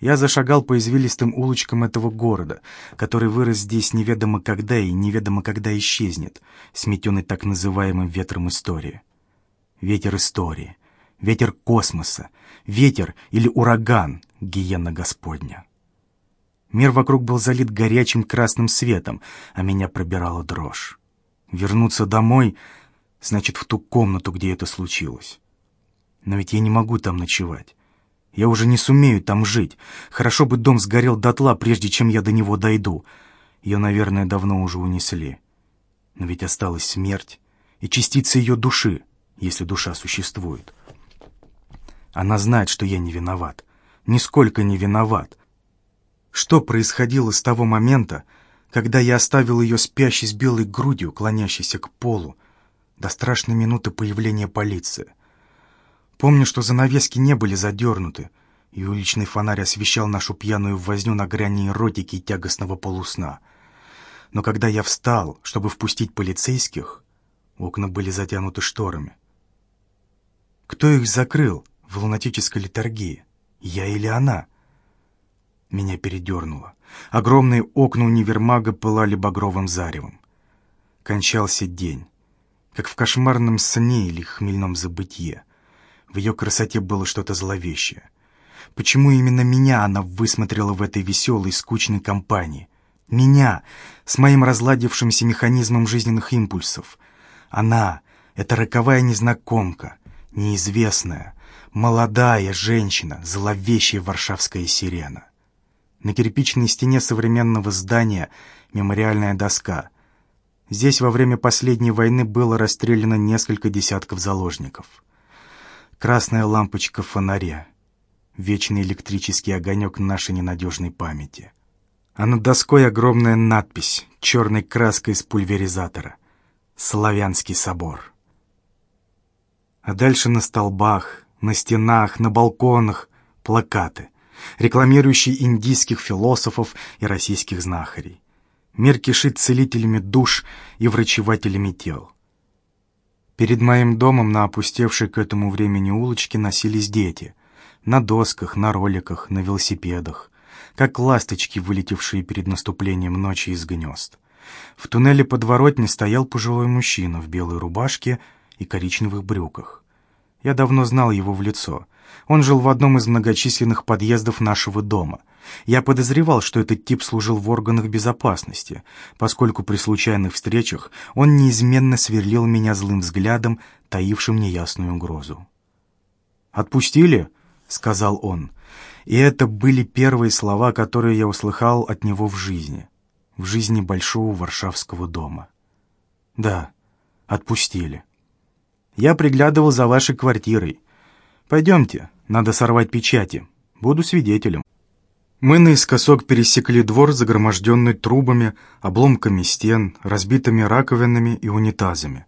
Я зашагал по извилистым улочкам этого города, который вырос здесь неведомо когда и неведомо когда исчезнет, сметенный так называемым ветром истории. Ветер истории, ветер космоса, ветер или ураган, гиена Господня. Мир вокруг был залит горячим красным светом, а меня пробирала дрожь. Вернуться домой — значит, в ту комнату, где это случилось. Но ведь я не могу там ночевать. Я уже не сумею там жить. Хорошо бы дом сгорел дотла, прежде чем я до него дойду. Ее, наверное, давно уже унесли. Но ведь осталась смерть и частица ее души, если душа существует. Она знает, что я не виноват. Нисколько не виноват. Что происходило с того момента, когда я оставил ее спящей с белой грудью, клонящейся к полу, до страшной минуты появления полиции? Помню, что занавески не были задернуты, и уличный фонарь освещал нашу пьяную возню на грани эротики и тягостного полусна. Но когда я встал, чтобы впустить полицейских, окна были затянуты шторами. Кто их закрыл в лунатической литургии? Я или она? Меня передернуло. Огромные окна универмага пылали багровым заревом. Кончался день, как в кошмарном сне или хмельном забытье. В ее красоте было что-то зловещее. Почему именно меня она высмотрела в этой веселой, скучной компании? Меня, с моим разладившимся механизмом жизненных импульсов. Она, эта роковая незнакомка, неизвестная, молодая женщина, зловещая варшавская сирена. На кирпичной стене современного здания мемориальная доска. Здесь во время последней войны было расстреляно несколько десятков заложников красная лампочка в фонаре, вечный электрический огонек нашей ненадежной памяти. А над доской огромная надпись черной краской из пульверизатора «Славянский собор». А дальше на столбах, на стенах, на балконах плакаты, рекламирующие индийских философов и российских знахарей. Мир кишит целителями душ и врачевателями тел. Перед моим домом на опустевшей к этому времени улочке носились дети. На досках, на роликах, на велосипедах. Как ласточки, вылетевшие перед наступлением ночи из гнезд. В туннеле подворотни стоял пожилой мужчина в белой рубашке и коричневых брюках. Я давно знал его в лицо. Он жил в одном из многочисленных подъездов нашего дома. Я подозревал, что этот тип служил в органах безопасности, поскольку при случайных встречах он неизменно сверлил меня злым взглядом, таившим неясную угрозу. «Отпустили?» — сказал он. И это были первые слова, которые я услыхал от него в жизни, в жизни большого варшавского дома. «Да, отпустили. Я приглядывал за вашей квартирой. Пойдемте, надо сорвать печати. Буду свидетелем». Мы наискосок пересекли двор, загроможденный трубами, обломками стен, разбитыми раковинами и унитазами.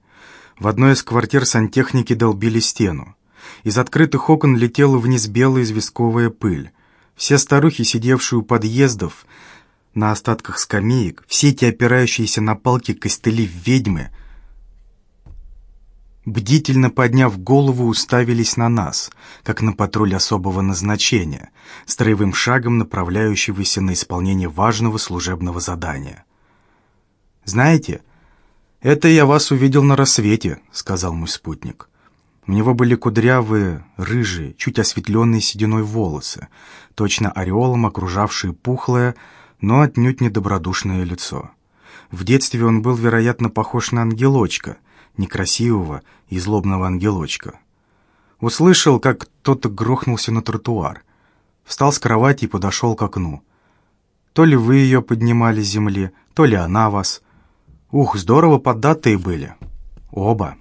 В одной из квартир сантехники долбили стену. Из открытых окон летела вниз белая известковая пыль. Все старухи, сидевшие у подъездов, на остатках скамеек, все эти опирающиеся на палки костыли ведьмы, бдительно подняв голову, уставились на нас, как на патруль особого назначения, строевым шагом направляющегося на исполнение важного служебного задания. «Знаете, это я вас увидел на рассвете», — сказал мой спутник. У него были кудрявые, рыжие, чуть осветленные сединой волосы, точно ореолом окружавшие пухлое, но отнюдь недобродушное лицо. В детстве он был, вероятно, похож на ангелочка — некрасивого и злобного ангелочка. Услышал, как кто-то грохнулся на тротуар. Встал с кровати и подошел к окну. То ли вы ее поднимали с земли, то ли она вас. Ух, здорово поддатые были. Оба.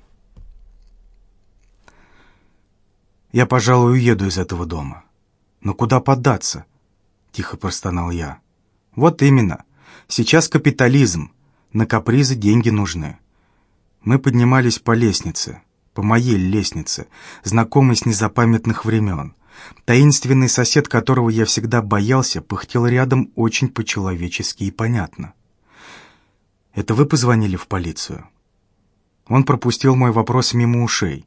Я, пожалуй, уеду из этого дома. Но куда поддаться? Тихо простонал я. Вот именно. Сейчас капитализм. На капризы деньги нужны. Мы поднимались по лестнице, по моей лестнице, знакомой с незапамятных времен. Таинственный сосед, которого я всегда боялся, пыхтел рядом очень по-человечески и понятно. «Это вы позвонили в полицию?» Он пропустил мой вопрос мимо ушей.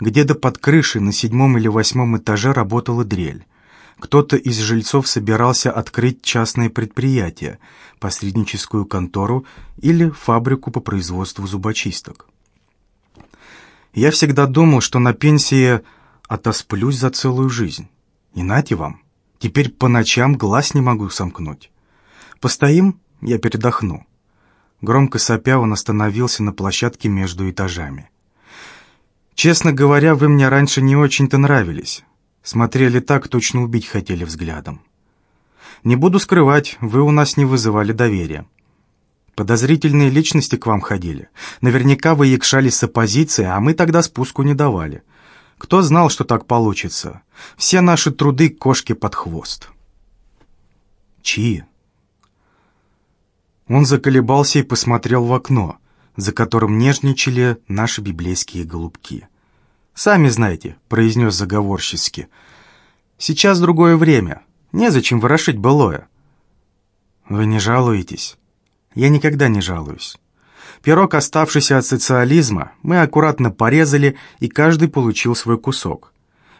Где-то под крышей на седьмом или восьмом этаже работала дрель. Кто-то из жильцов собирался открыть частное предприятие, посредническую контору или фабрику по производству зубочисток. Я всегда думал, что на пенсии отосплюсь за целую жизнь. И нате вам, теперь по ночам глаз не могу сомкнуть. Постоим, я передохну. Громко сопя он остановился на площадке между этажами. «Честно говоря, вы мне раньше не очень-то нравились. Смотрели так, точно убить хотели взглядом. Не буду скрывать, вы у нас не вызывали доверия. Подозрительные личности к вам ходили. Наверняка вы якшались с оппозицией, а мы тогда спуску не давали. Кто знал, что так получится? Все наши труды кошки под хвост». «Чьи?» Он заколебался и посмотрел в окно, за которым нежничали наши библейские голубки. «Сами знаете», — произнес заговорчески, — «сейчас другое время, незачем ворошить былое». «Вы не жалуетесь?» «Я никогда не жалуюсь. Пирог, оставшийся от социализма, мы аккуратно порезали, и каждый получил свой кусок.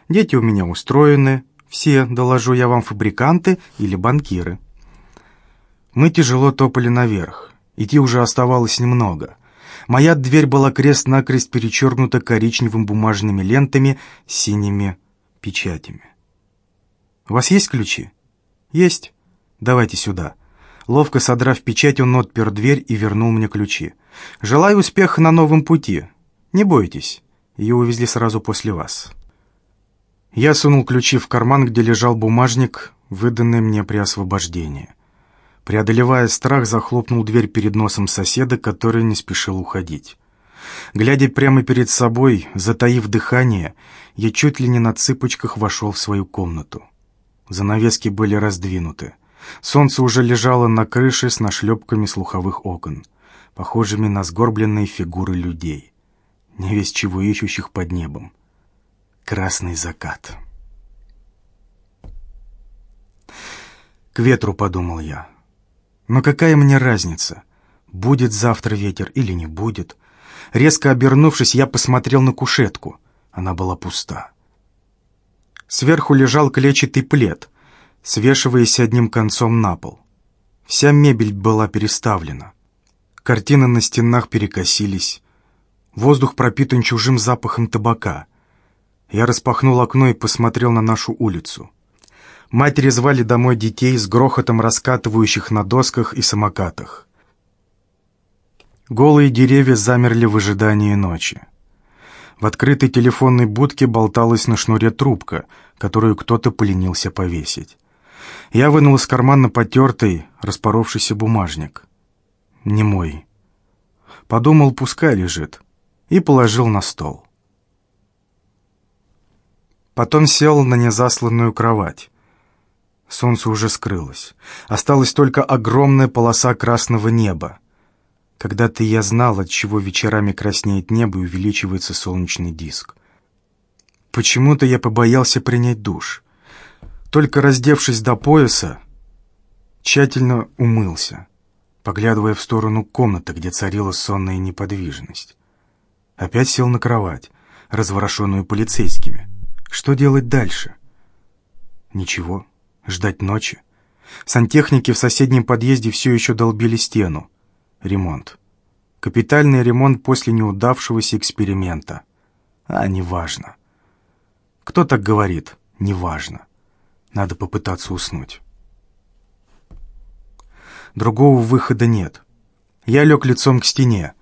Дети у меня устроены, все, доложу я вам, фабриканты или банкиры». Мы тяжело топали наверх. Идти уже оставалось немного. Моя дверь была крест-накрест перечеркнута коричневым бумажными лентами с синими печатями. «У вас есть ключи?» «Есть. Давайте сюда». Ловко содрав печать, он отпер дверь и вернул мне ключи. «Желаю успеха на новом пути. Не бойтесь, ее увезли сразу после вас». Я сунул ключи в карман, где лежал бумажник, выданный мне при освобождении. Преодолевая страх, захлопнул дверь перед носом соседа, который не спешил уходить. Глядя прямо перед собой, затаив дыхание, я чуть ли не на цыпочках вошел в свою комнату. Занавески были раздвинуты. Солнце уже лежало на крыше с нашлепками слуховых окон, похожими на сгорбленные фигуры людей, не весь чего ищущих под небом. Красный закат. К ветру, подумал я. Но какая мне разница, будет завтра ветер или не будет? Резко обернувшись, я посмотрел на кушетку. Она была пуста. Сверху лежал клетчатый плед, свешиваясь одним концом на пол. Вся мебель была переставлена. Картины на стенах перекосились. Воздух пропитан чужим запахом табака. Я распахнул окно и посмотрел на нашу улицу. Матери звали домой детей с грохотом раскатывающих на досках и самокатах. Голые деревья замерли в ожидании ночи. В открытой телефонной будке болталась на шнуре трубка, которую кто-то поленился повесить. Я вынул из кармана потертый, распоровшийся бумажник. Не мой. Подумал, пускай лежит, и положил на стол. Потом сел на незасланную кровать. Солнце уже скрылось. Осталась только огромная полоса красного неба. Когда-то я знал, от чего вечерами краснеет небо и увеличивается солнечный диск. Почему-то я побоялся принять душ. Только раздевшись до пояса, тщательно умылся, поглядывая в сторону комнаты, где царила сонная неподвижность. Опять сел на кровать, разворошенную полицейскими. Что делать дальше? Ничего. Ждать ночи? Сантехники в соседнем подъезде все еще долбили стену. Ремонт. Капитальный ремонт после неудавшегося эксперимента. А, неважно. Кто так говорит? Неважно. Надо попытаться уснуть. Другого выхода нет. Я лег лицом к стене,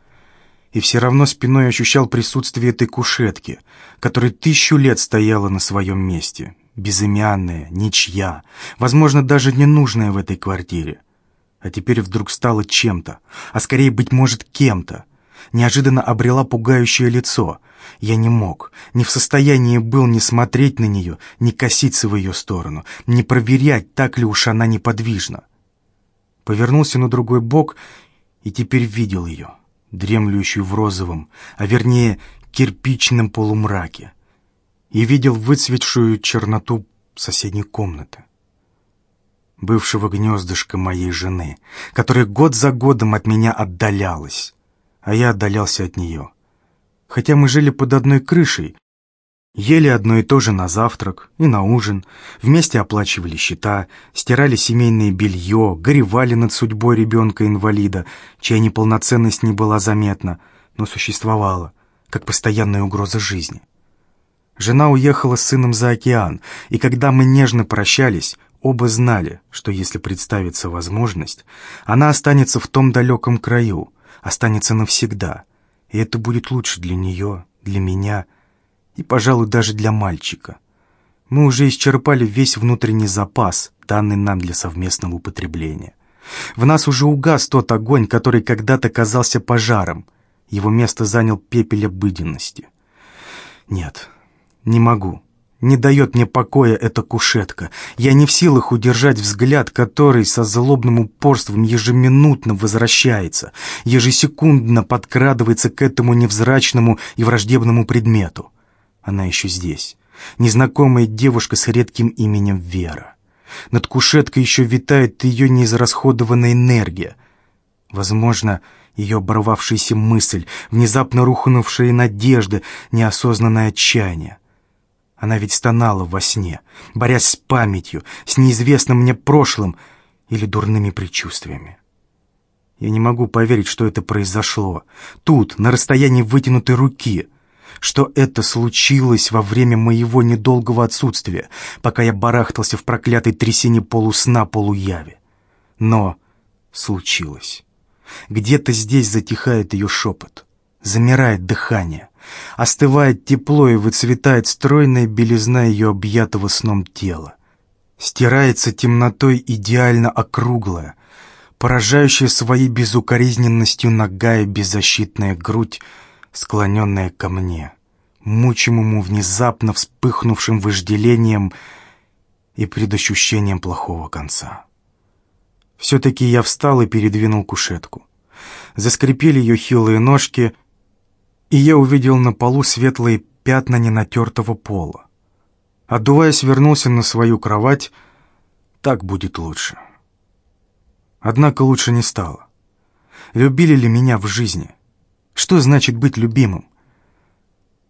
и все равно спиной ощущал присутствие этой кушетки, которая тысячу лет стояла на своем месте, безымянная, ничья, возможно, даже ненужная в этой квартире. А теперь вдруг стала чем-то, а скорее, быть может, кем-то. Неожиданно обрела пугающее лицо. Я не мог, не в состоянии был ни смотреть на нее, ни коситься в ее сторону, ни проверять, так ли уж она неподвижна. Повернулся на другой бок и теперь видел ее, дремлющую в розовом, а вернее кирпичном полумраке и видел выцветшую черноту соседней комнаты. Бывшего гнездышка моей жены, которая год за годом от меня отдалялась, а я отдалялся от нее. Хотя мы жили под одной крышей, Ели одно и то же на завтрак и на ужин, вместе оплачивали счета, стирали семейное белье, горевали над судьбой ребенка-инвалида, чья неполноценность не была заметна, но существовала, как постоянная угроза жизни. Жена уехала с сыном за океан, и когда мы нежно прощались, оба знали, что если представится возможность, она останется в том далеком краю, останется навсегда, и это будет лучше для нее, для меня и, пожалуй, даже для мальчика. Мы уже исчерпали весь внутренний запас, данный нам для совместного употребления. В нас уже угас тот огонь, который когда-то казался пожаром. Его место занял пепель обыденности. Нет, не могу. Не дает мне покоя эта кушетка. Я не в силах удержать взгляд, который со злобным упорством ежеминутно возвращается, ежесекундно подкрадывается к этому невзрачному и враждебному предмету. Она еще здесь. Незнакомая девушка с редким именем Вера. Над кушеткой еще витает ее неизрасходованная энергия. Возможно, ее оборвавшаяся мысль, внезапно рухнувшая надежда, неосознанное отчаяние. Она ведь стонала во сне, борясь с памятью, с неизвестным мне прошлым или дурными предчувствиями. Я не могу поверить, что это произошло. Тут, на расстоянии вытянутой руки что это случилось во время моего недолгого отсутствия, пока я барахтался в проклятой трясине полусна-полуяви. Но случилось. Где-то здесь затихает ее шепот, замирает дыхание, остывает тепло и выцветает стройная белизна ее объятого сном тела. Стирается темнотой идеально округлая, поражающая своей безукоризненностью ногая беззащитная грудь, склоненная ко мне, мучимому внезапно вспыхнувшим вожделением и предощущением плохого конца. Все-таки я встал и передвинул кушетку. Заскрипели ее хилые ножки, и я увидел на полу светлые пятна ненатертого пола. Отдуваясь, вернулся на свою кровать. Так будет лучше. Однако лучше не стало. Любили ли меня в жизни — что значит быть любимым?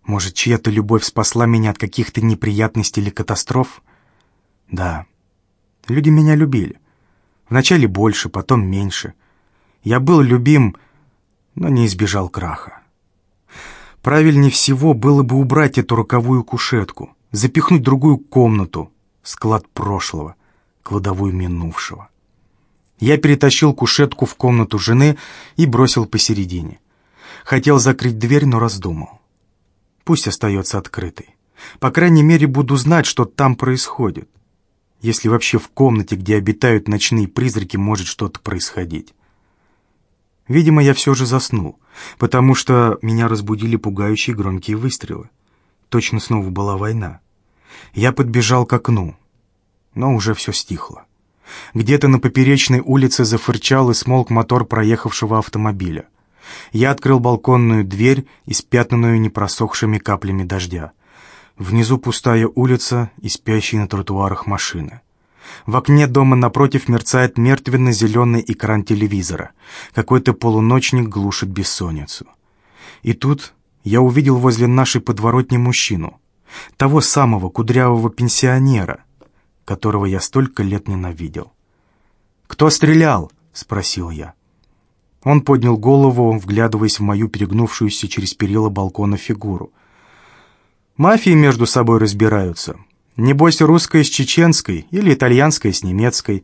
Может, чья-то любовь спасла меня от каких-то неприятностей или катастроф? Да, люди меня любили. Вначале больше, потом меньше. Я был любим, но не избежал краха. Правильнее всего было бы убрать эту роковую кушетку, запихнуть другую комнату, склад прошлого, кладовую минувшего. Я перетащил кушетку в комнату жены и бросил посередине. Хотел закрыть дверь, но раздумал. Пусть остается открытой. По крайней мере, буду знать, что там происходит. Если вообще в комнате, где обитают ночные призраки, может что-то происходить. Видимо, я все же заснул, потому что меня разбудили пугающие громкие выстрелы. Точно снова была война. Я подбежал к окну, но уже все стихло. Где-то на поперечной улице зафырчал и смолк мотор проехавшего автомобиля. Я открыл балконную дверь, испятнанную непросохшими каплями дождя. Внизу пустая улица и спящие на тротуарах машины. В окне дома напротив мерцает мертвенно-зеленый экран телевизора. Какой-то полуночник глушит бессонницу. И тут я увидел возле нашей подворотни мужчину. Того самого кудрявого пенсионера, которого я столько лет ненавидел. «Кто стрелял?» — спросил я. Он поднял голову, вглядываясь в мою перегнувшуюся через перила балкона фигуру. «Мафии между собой разбираются. Небось, русская с чеченской или итальянская с немецкой.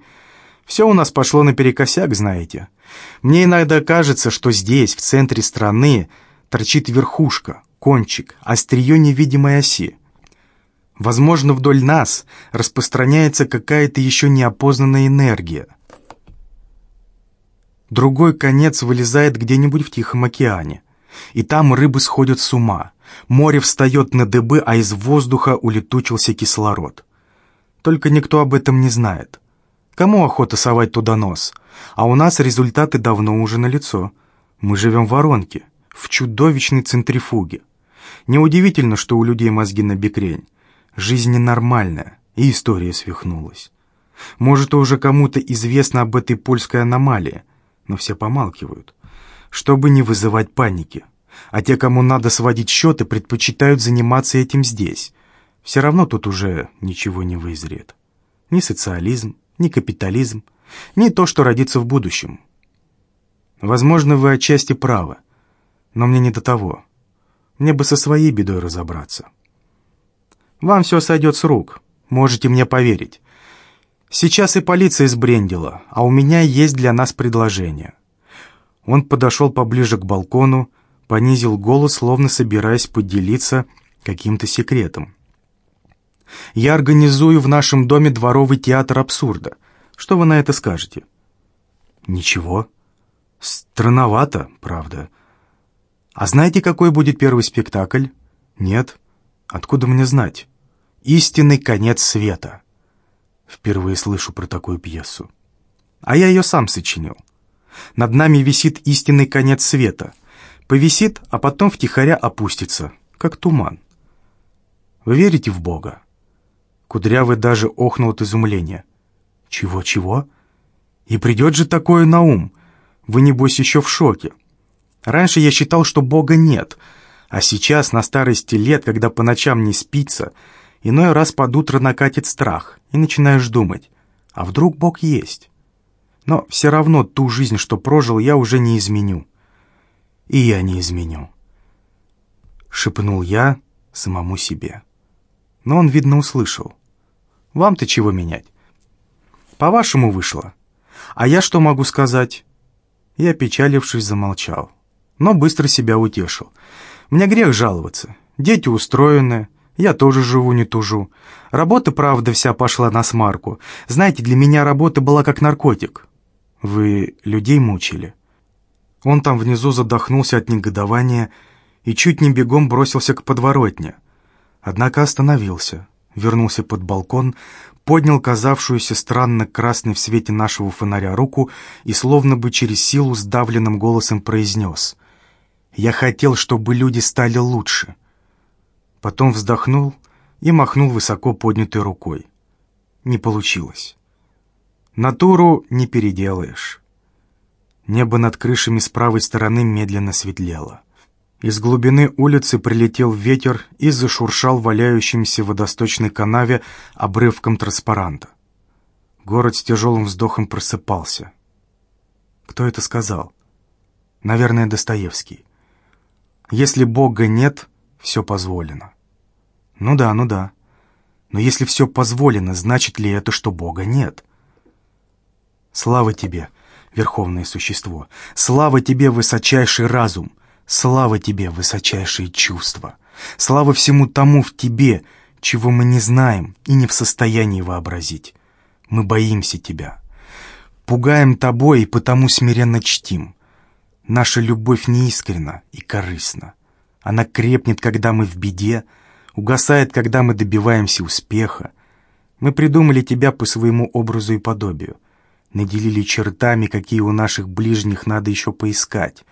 Все у нас пошло наперекосяк, знаете. Мне иногда кажется, что здесь, в центре страны, торчит верхушка, кончик, острие невидимой оси. Возможно, вдоль нас распространяется какая-то еще неопознанная энергия — Другой конец вылезает где-нибудь в Тихом океане. И там рыбы сходят с ума. Море встает на дыбы, а из воздуха улетучился кислород. Только никто об этом не знает. Кому охота совать туда нос? А у нас результаты давно уже налицо. Мы живем в воронке, в чудовищной центрифуге. Неудивительно, что у людей мозги на бекрень. Жизнь ненормальная, и история свихнулась. Может, уже кому-то известно об этой польской аномалии, но все помалкивают, чтобы не вызывать паники. А те, кому надо сводить счеты, предпочитают заниматься этим здесь. Все равно тут уже ничего не вызреет. Ни социализм, ни капитализм, ни то, что родится в будущем. Возможно, вы отчасти правы, но мне не до того. Мне бы со своей бедой разобраться. Вам все сойдет с рук, можете мне поверить. Сейчас и полиция сбрендила, а у меня есть для нас предложение. Он подошел поближе к балкону, понизил голос, словно собираясь поделиться каким-то секретом. «Я организую в нашем доме дворовый театр абсурда. Что вы на это скажете?» «Ничего. Странновато, правда. А знаете, какой будет первый спектакль?» «Нет. Откуда мне знать?» «Истинный конец света». Впервые слышу про такую пьесу. А я ее сам сочинил. Над нами висит истинный конец света — Повисит, а потом втихаря опустится, как туман. Вы верите в Бога? Кудрявый даже охнул от изумления. Чего-чего? И придет же такое на ум. Вы, небось, еще в шоке. Раньше я считал, что Бога нет, а сейчас, на старости лет, когда по ночам не спится, иной раз под утро накатит страх, и начинаешь думать, а вдруг Бог есть? Но все равно ту жизнь, что прожил, я уже не изменю и я не изменю. Шепнул я самому себе. Но он, видно, услышал. Вам-то чего менять? По-вашему вышло. А я что могу сказать? Я, печалившись, замолчал. Но быстро себя утешил. Мне грех жаловаться. Дети устроены, я тоже живу, не тужу. Работа, правда, вся пошла на смарку. Знаете, для меня работа была как наркотик. Вы людей мучили. Он там внизу задохнулся от негодования и чуть не бегом бросился к подворотне. Однако остановился, вернулся под балкон, поднял казавшуюся странно красной в свете нашего фонаря руку и словно бы через силу сдавленным голосом произнес «Я хотел, чтобы люди стали лучше». Потом вздохнул и махнул высоко поднятой рукой. Не получилось. Натуру не переделаешь. Небо над крышами с правой стороны медленно светлело. Из глубины улицы прилетел ветер и зашуршал валяющимся в водосточной канаве обрывком транспаранта. Город с тяжелым вздохом просыпался. Кто это сказал? Наверное, Достоевский. Если Бога нет, все позволено. Ну да, ну да. Но если все позволено, значит ли это, что Бога нет? Слава тебе! Верховное Существо. Слава Тебе, высочайший разум! Слава Тебе, высочайшие чувства! Слава всему тому в Тебе, чего мы не знаем и не в состоянии вообразить. Мы боимся Тебя. Пугаем Тобой и потому смиренно чтим. Наша любовь неискренна и корыстна. Она крепнет, когда мы в беде, угасает, когда мы добиваемся успеха. Мы придумали Тебя по своему образу и подобию — наделили чертами, какие у наших ближних надо еще поискать,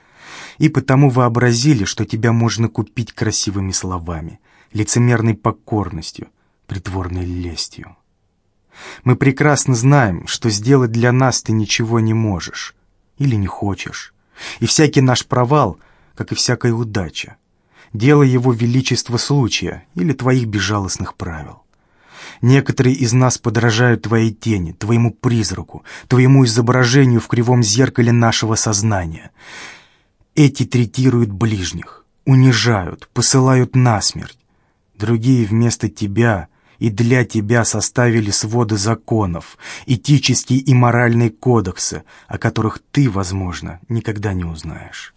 и потому вообразили, что тебя можно купить красивыми словами, лицемерной покорностью, притворной лестью. Мы прекрасно знаем, что сделать для нас ты ничего не можешь или не хочешь, и всякий наш провал, как и всякая удача, дело его величества случая или твоих безжалостных правил. Некоторые из нас подражают твоей тени, твоему призраку, твоему изображению в кривом зеркале нашего сознания. Эти третируют ближних, унижают, посылают насмерть. Другие вместо тебя и для тебя составили своды законов, этические и моральные кодексы, о которых ты, возможно, никогда не узнаешь.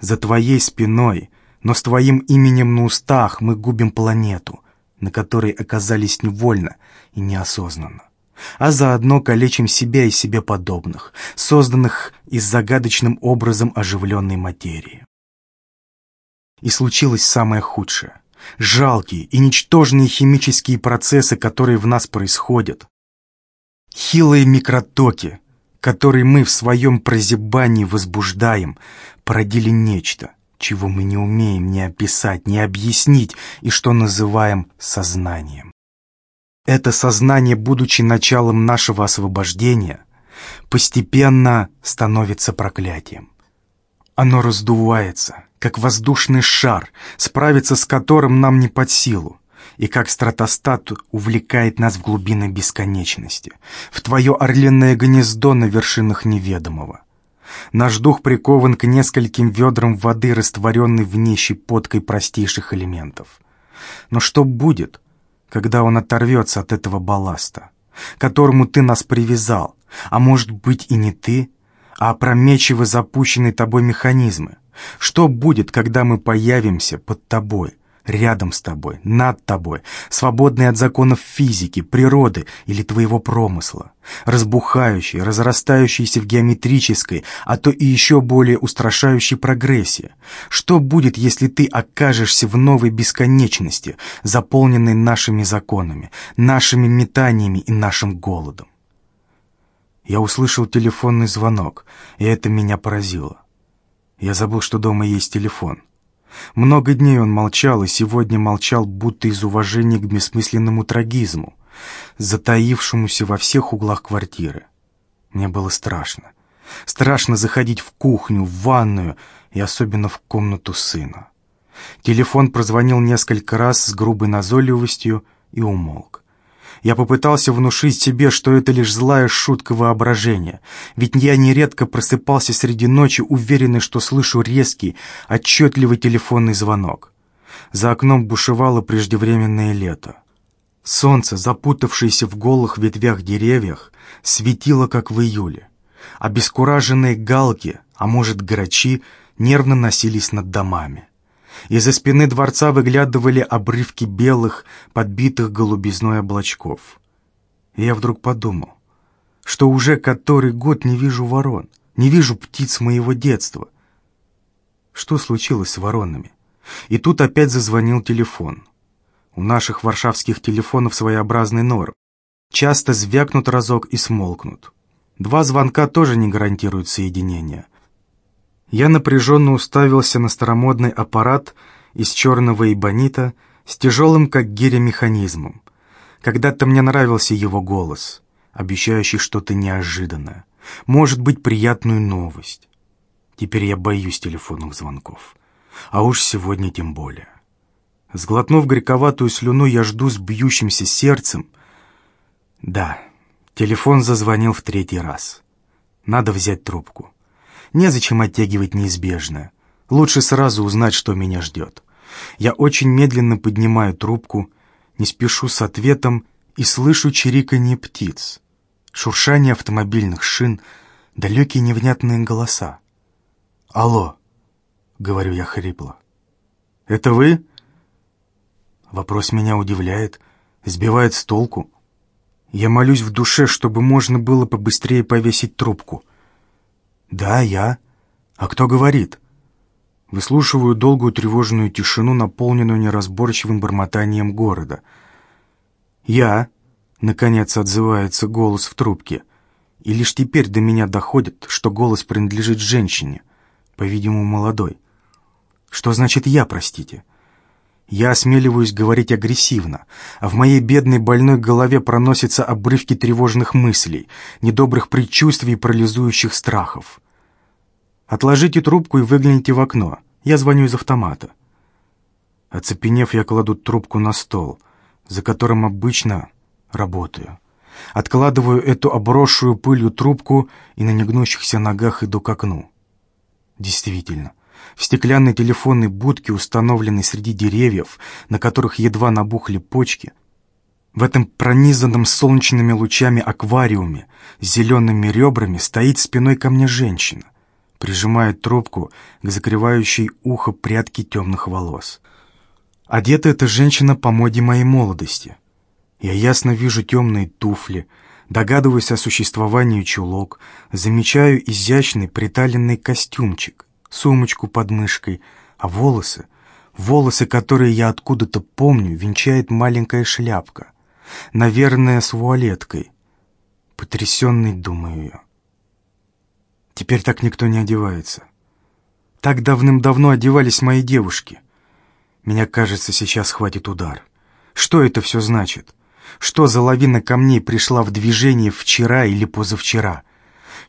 За твоей спиной, но с твоим именем на устах мы губим планету — на которой оказались невольно и неосознанно, а заодно калечим себя и себе подобных, созданных из загадочным образом оживленной материи. И случилось самое худшее. Жалкие и ничтожные химические процессы, которые в нас происходят. Хилые микротоки, которые мы в своем прозябании возбуждаем, породили нечто — чего мы не умеем ни описать, ни объяснить и что называем сознанием. Это сознание, будучи началом нашего освобождения, постепенно становится проклятием. Оно раздувается, как воздушный шар, справиться с которым нам не под силу, и как стратостат увлекает нас в глубины бесконечности, в твое орленное гнездо на вершинах неведомого. Наш дух прикован к нескольким ведрам воды, растворенной в ней щепоткой простейших элементов. Но что будет, когда он оторвется от этого балласта, которому ты нас привязал, а может быть и не ты, а опрометчиво запущенные тобой механизмы? Что будет, когда мы появимся под тобой, рядом с тобой, над тобой, свободный от законов физики, природы или твоего промысла, разбухающий, разрастающийся в геометрической, а то и еще более устрашающей прогрессии. Что будет, если ты окажешься в новой бесконечности, заполненной нашими законами, нашими метаниями и нашим голодом? Я услышал телефонный звонок, и это меня поразило. Я забыл, что дома есть телефон. Много дней он молчал, и сегодня молчал, будто из уважения к бессмысленному трагизму, затаившемуся во всех углах квартиры. Мне было страшно. Страшно заходить в кухню, в ванную и особенно в комнату сына. Телефон прозвонил несколько раз с грубой назойливостью и умолк. Я попытался внушить себе, что это лишь злая шутка воображения, ведь я нередко просыпался среди ночи, уверенный, что слышу резкий, отчетливый телефонный звонок. За окном бушевало преждевременное лето. Солнце, запутавшееся в голых ветвях деревьях, светило, как в июле. Обескураженные галки, а может, грачи, нервно носились над домами. Из-за спины дворца выглядывали обрывки белых, подбитых голубизной облачков. И я вдруг подумал, что уже который год не вижу ворон, не вижу птиц моего детства. Что случилось с воронами? И тут опять зазвонил телефон. У наших варшавских телефонов своеобразный норм. Часто звякнут разок и смолкнут. Два звонка тоже не гарантируют соединения. Я напряженно уставился на старомодный аппарат из черного эбонита с тяжелым, как гиря, механизмом. Когда-то мне нравился его голос, обещающий что-то неожиданное, может быть, приятную новость. Теперь я боюсь телефонных звонков. А уж сегодня тем более. Сглотнув горьковатую слюну, я жду с бьющимся сердцем. Да, телефон зазвонил в третий раз. Надо взять трубку. Незачем оттягивать неизбежное. Лучше сразу узнать, что меня ждет. Я очень медленно поднимаю трубку, не спешу с ответом и слышу чириканье птиц, шуршание автомобильных шин, далекие невнятные голоса. «Алло!» — говорю я хрипло. «Это вы?» Вопрос меня удивляет, сбивает с толку. Я молюсь в душе, чтобы можно было побыстрее повесить трубку. «Да, я. А кто говорит?» Выслушиваю долгую тревожную тишину, наполненную неразборчивым бормотанием города. «Я», — наконец отзывается голос в трубке, и лишь теперь до меня доходит, что голос принадлежит женщине, по-видимому, молодой. Что значит «я», простите? Я осмеливаюсь говорить агрессивно, а в моей бедной больной голове проносятся обрывки тревожных мыслей, недобрых предчувствий и парализующих страхов. Отложите трубку и выгляните в окно. Я звоню из автомата. Оцепенев, я кладу трубку на стол, за которым обычно работаю. Откладываю эту обросшую пылью трубку и на негнущихся ногах иду к окну. Действительно, в стеклянной телефонной будке, установленной среди деревьев, на которых едва набухли почки, в этом пронизанном солнечными лучами аквариуме с зелеными ребрами стоит спиной ко мне женщина, прижимает трубку к закрывающей ухо прядки темных волос. Одета эта женщина по моде моей молодости. Я ясно вижу темные туфли, догадываюсь о существовании чулок, замечаю изящный приталенный костюмчик сумочку под мышкой, а волосы, волосы, которые я откуда-то помню, венчает маленькая шляпка, наверное, с вуалеткой. Потрясенный, думаю я. Теперь так никто не одевается. Так давным-давно одевались мои девушки. Меня, кажется, сейчас хватит удар. Что это все значит? Что за лавина камней пришла в движение вчера или позавчера?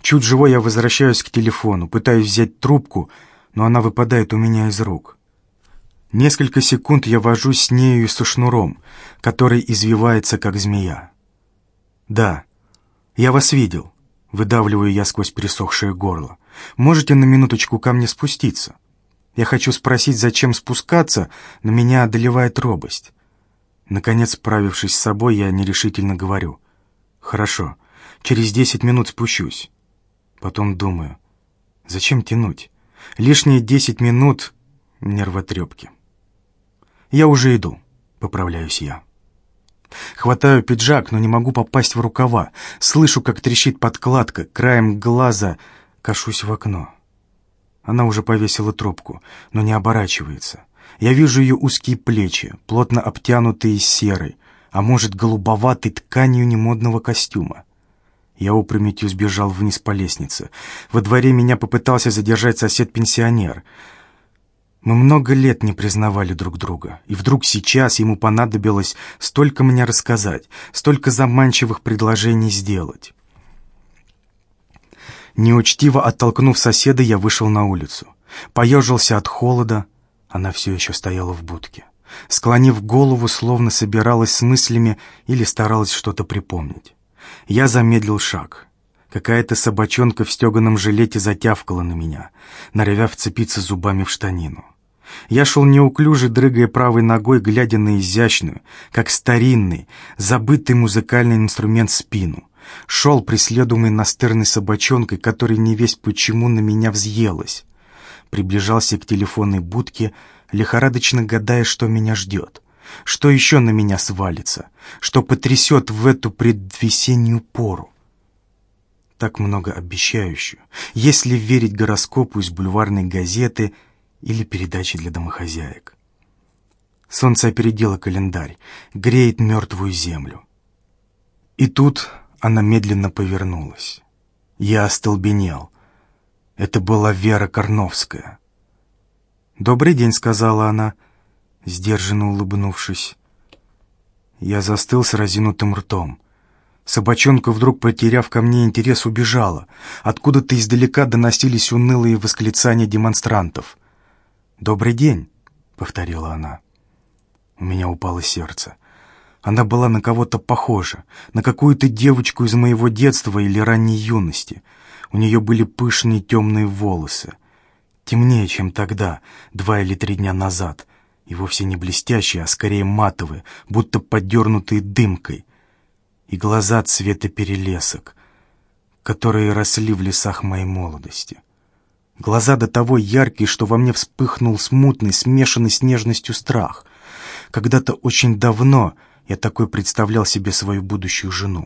Чуть живой я возвращаюсь к телефону, пытаюсь взять трубку, но она выпадает у меня из рук. Несколько секунд я вожусь с нею и со шнуром, который извивается, как змея. «Да, я вас видел», — выдавливаю я сквозь пересохшее горло. «Можете на минуточку ко мне спуститься? Я хочу спросить, зачем спускаться, но меня одолевает робость». Наконец, справившись с собой, я нерешительно говорю. «Хорошо, через десять минут спущусь». Потом думаю, зачем тянуть? Лишние десять минут — нервотрепки. «Я уже иду», — поправляюсь я. Хватаю пиджак, но не могу попасть в рукава. Слышу, как трещит подкладка, краем глаза кашусь в окно. Она уже повесила трубку, но не оборачивается. Я вижу ее узкие плечи, плотно обтянутые серой, а может, голубоватой тканью немодного костюма. Я опрометью сбежал вниз по лестнице. Во дворе меня попытался задержать сосед-пенсионер — мы много лет не признавали друг друга, и вдруг сейчас ему понадобилось столько мне рассказать, столько заманчивых предложений сделать. Неучтиво оттолкнув соседа, я вышел на улицу. Поежился от холода, она все еще стояла в будке. Склонив голову, словно собиралась с мыслями или старалась что-то припомнить. Я замедлил шаг. Какая-то собачонка в стеганом жилете затявкала на меня, норовя вцепиться зубами в штанину. Я шел неуклюже, дрыгая правой ногой, глядя на изящную, как старинный, забытый музыкальный инструмент спину. Шел, преследуемый настырной собачонкой, которая не весь почему на меня взъелась. Приближался к телефонной будке, лихорадочно гадая, что меня ждет. Что еще на меня свалится? Что потрясет в эту предвесеннюю пору? Так много обещающую, если верить гороскопу из бульварной газеты — или передачи для домохозяек. Солнце опередило календарь, греет мертвую землю. И тут она медленно повернулась. Я остолбенел. Это была Вера Корновская. «Добрый день», — сказала она, сдержанно улыбнувшись. Я застыл с разинутым ртом. Собачонка, вдруг потеряв ко мне интерес, убежала. Откуда-то издалека доносились унылые восклицания демонстрантов. «Добрый день», — повторила она. У меня упало сердце. Она была на кого-то похожа, на какую-то девочку из моего детства или ранней юности. У нее были пышные темные волосы. Темнее, чем тогда, два или три дня назад. И вовсе не блестящие, а скорее матовые, будто подернутые дымкой. И глаза цвета перелесок, которые росли в лесах моей молодости. Глаза до того яркие, что во мне вспыхнул смутный, смешанный с нежностью страх. Когда-то очень давно я такой представлял себе свою будущую жену.